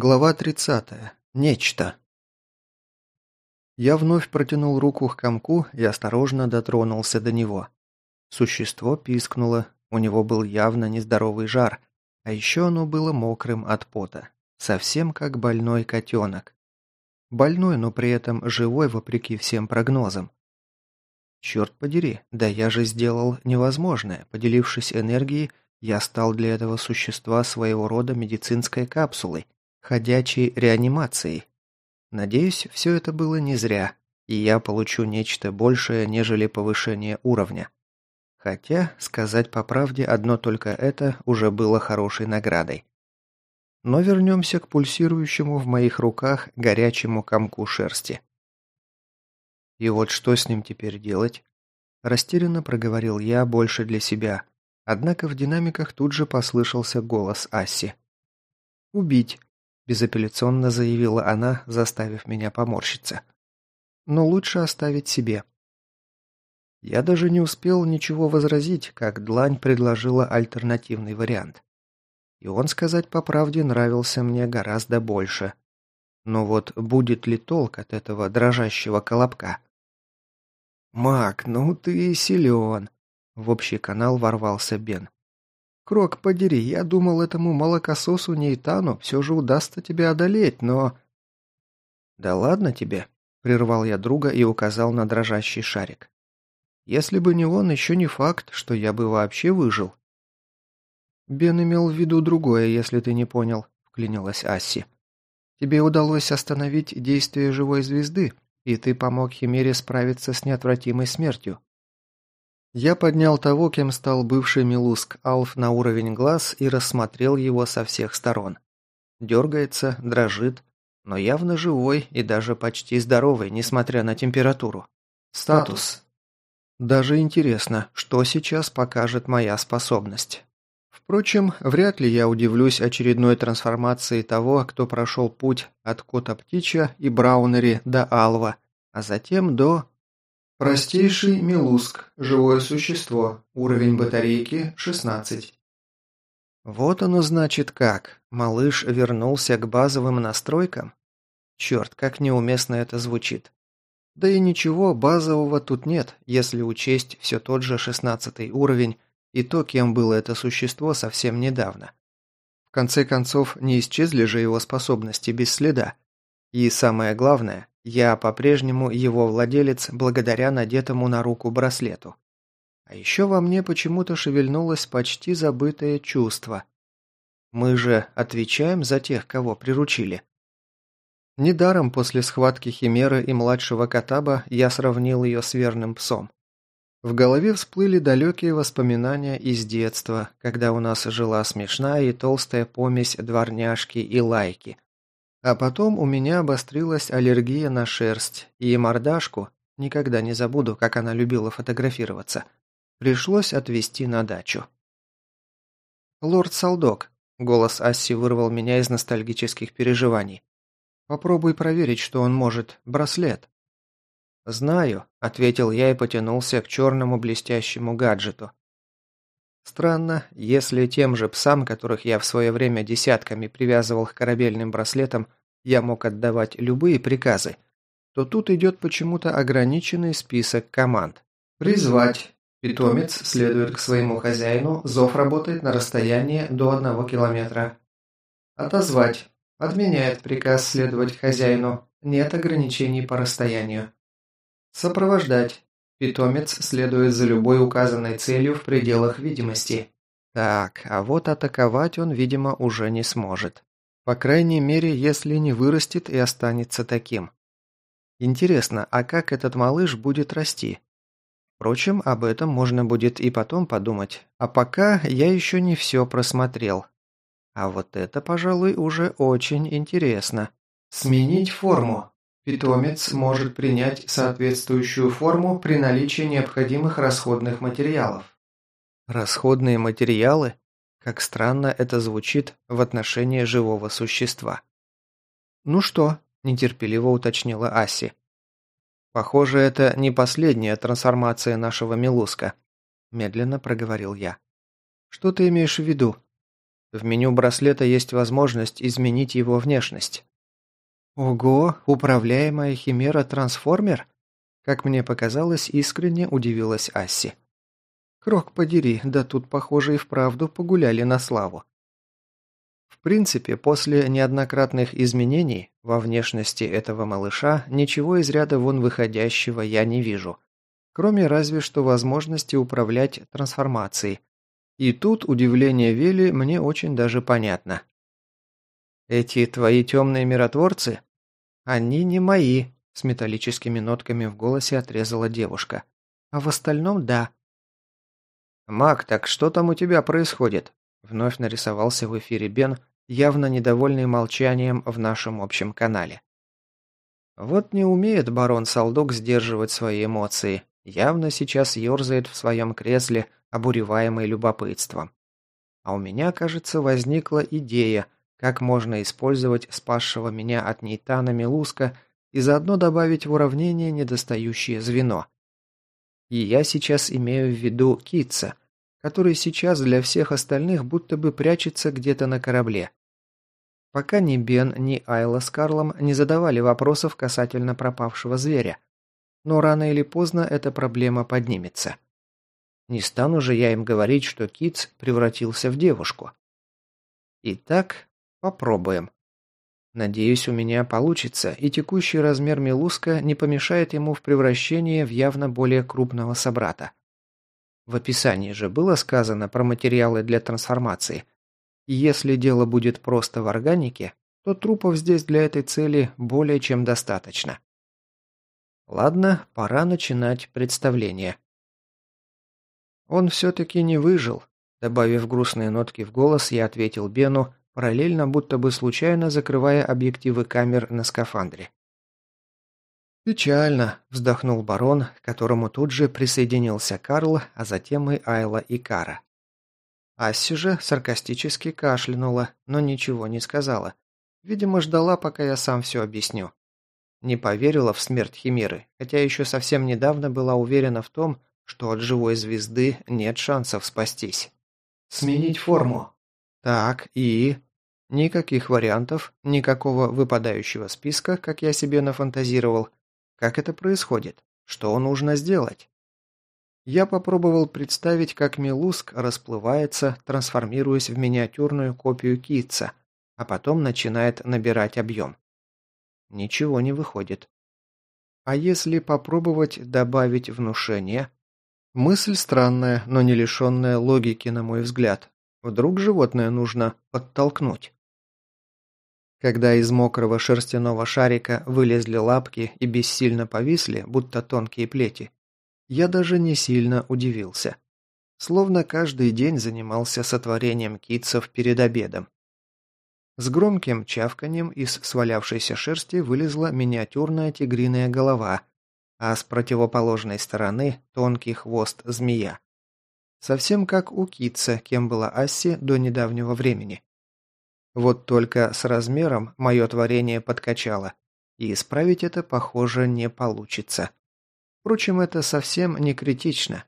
Глава 30. Нечто. Я вновь протянул руку к комку и осторожно дотронулся до него. Существо пискнуло, у него был явно нездоровый жар, а еще оно было мокрым от пота, совсем как больной котенок. Больной, но при этом живой вопреки всем прогнозам. Черт подери, да я же сделал невозможное, поделившись энергией, я стал для этого существа своего рода медицинской капсулой – ходячей реанимацией. Надеюсь, все это было не зря, и я получу нечто большее, нежели повышение уровня. Хотя, сказать по правде, одно только это уже было хорошей наградой. Но вернемся к пульсирующему в моих руках горячему комку шерсти. И вот что с ним теперь делать? Растерянно проговорил я больше для себя, однако в динамиках тут же послышался голос Асси. «Убить!» Безапелляционно заявила она, заставив меня поморщиться. Но лучше оставить себе. Я даже не успел ничего возразить, как Длань предложила альтернативный вариант. И он, сказать по правде, нравился мне гораздо больше. Но вот будет ли толк от этого дрожащего колобка? «Мак, ну ты силен!» В общий канал ворвался Бен. Крок, подери, я думал, этому молокососу Нейтану все же удастся тебя одолеть, но...» «Да ладно тебе», — прервал я друга и указал на дрожащий шарик. «Если бы не он, еще не факт, что я бы вообще выжил». «Бен имел в виду другое, если ты не понял», — вклинилась Асси. «Тебе удалось остановить действие живой звезды, и ты помог Химере справиться с неотвратимой смертью. Я поднял того, кем стал бывший Милуск Алф на уровень глаз и рассмотрел его со всех сторон. Дергается, дрожит, но явно живой и даже почти здоровый, несмотря на температуру. Статус. Даже интересно, что сейчас покажет моя способность. Впрочем, вряд ли я удивлюсь очередной трансформации того, кто прошел путь от Кота Птича и Браунери до Алва, а затем до Простейший мелуск, живое существо, уровень батарейки 16. Вот оно значит как. Малыш вернулся к базовым настройкам? Черт, как неуместно это звучит. Да и ничего базового тут нет, если учесть все тот же 16 уровень и то, кем было это существо совсем недавно. В конце концов, не исчезли же его способности без следа. И самое главное, я по-прежнему его владелец благодаря надетому на руку браслету. А еще во мне почему-то шевельнулось почти забытое чувство. Мы же отвечаем за тех, кого приручили. Недаром после схватки Химеры и младшего Катаба я сравнил ее с верным псом. В голове всплыли далекие воспоминания из детства, когда у нас жила смешная и толстая помесь дворняжки и лайки – а потом у меня обострилась аллергия на шерсть, и мордашку, никогда не забуду, как она любила фотографироваться, пришлось отвезти на дачу. «Лорд Салдок», — голос Асси вырвал меня из ностальгических переживаний. «Попробуй проверить, что он может. Браслет». «Знаю», — ответил я и потянулся к черному блестящему гаджету. Странно, если тем же псам, которых я в свое время десятками привязывал к корабельным браслетам, я мог отдавать любые приказы, то тут идет почему-то ограниченный список команд. «Призвать». Питомец следует к своему хозяину, зов работает на расстоянии до одного километра. «Отозвать». Отменяет приказ следовать хозяину. Нет ограничений по расстоянию. «Сопровождать». Питомец следует за любой указанной целью в пределах видимости. Так, а вот атаковать он, видимо, уже не сможет. По крайней мере, если не вырастет и останется таким. Интересно, а как этот малыш будет расти? Впрочем, об этом можно будет и потом подумать. А пока я еще не все просмотрел. А вот это, пожалуй, уже очень интересно. Сменить форму. Питомец может принять соответствующую форму при наличии необходимых расходных материалов. Расходные материалы? Как странно это звучит в отношении живого существа. «Ну что?» – нетерпеливо уточнила Аси. «Похоже, это не последняя трансформация нашего Милуска», – медленно проговорил я. «Что ты имеешь в виду?» В меню браслета есть возможность изменить его внешность. Ого, управляемая химера-трансформер? Как мне показалось, искренне удивилась Асси. Крок подери, да тут, похоже, и вправду погуляли на славу. В принципе, после неоднократных изменений во внешности этого малыша ничего из ряда вон выходящего я не вижу, кроме разве что возможности управлять трансформацией. И тут удивление Вели мне очень даже понятно. «Эти твои темные миротворцы? Они не мои», – с металлическими нотками в голосе отрезала девушка. «А в остальном – да». «Мак, так что там у тебя происходит?» Вновь нарисовался в эфире Бен, явно недовольный молчанием в нашем общем канале. Вот не умеет барон Салдук сдерживать свои эмоции, явно сейчас ерзает в своем кресле, обуреваемый любопытством. А у меня, кажется, возникла идея, как можно использовать спасшего меня от нейтана Милуска и заодно добавить в уравнение недостающее звено. И я сейчас имею в виду Китца, который сейчас для всех остальных будто бы прячется где-то на корабле. Пока ни Бен, ни Айла с Карлом не задавали вопросов касательно пропавшего зверя. Но рано или поздно эта проблема поднимется. Не стану же я им говорить, что Китс превратился в девушку. Итак, попробуем. Надеюсь, у меня получится, и текущий размер Милуска не помешает ему в превращении в явно более крупного собрата. В описании же было сказано про материалы для трансформации – если дело будет просто в органике, то трупов здесь для этой цели более чем достаточно. Ладно, пора начинать представление. Он все-таки не выжил. Добавив грустные нотки в голос, я ответил Бену, параллельно будто бы случайно закрывая объективы камер на скафандре. «Печально», – вздохнул барон, к которому тут же присоединился Карл, а затем и Айла и Кара. Асси же саркастически кашлянула, но ничего не сказала. Видимо, ждала, пока я сам все объясню. Не поверила в смерть Химеры, хотя еще совсем недавно была уверена в том, что от живой звезды нет шансов спастись. «Сменить форму». Так, и... Никаких вариантов, никакого выпадающего списка, как я себе нафантазировал. Как это происходит? Что нужно сделать? Я попробовал представить, как Милуск расплывается, трансформируясь в миниатюрную копию Китца, а потом начинает набирать объем. Ничего не выходит. А если попробовать добавить внушение? Мысль странная, но не лишенная логики, на мой взгляд. Вдруг животное нужно подтолкнуть? Когда из мокрого шерстяного шарика вылезли лапки и бессильно повисли, будто тонкие плети, я даже не сильно удивился. Словно каждый день занимался сотворением китцев перед обедом. С громким чавканием из свалявшейся шерсти вылезла миниатюрная тигриная голова, а с противоположной стороны тонкий хвост змея. Совсем как у китца, кем была Асси до недавнего времени. Вот только с размером мое творение подкачало, и исправить это, похоже, не получится. Впрочем, это совсем не критично.